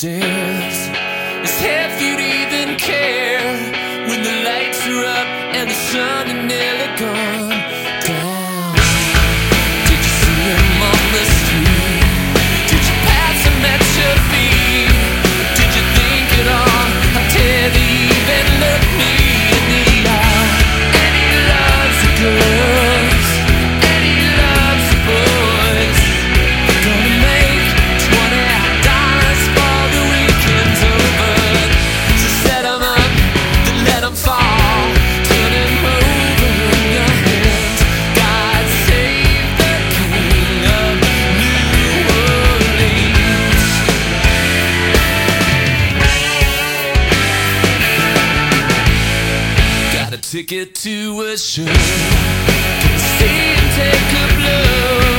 stairs. It's half you'd even care When the lights are up and the sun and nearly gone. ticket to a show. See him take a blow.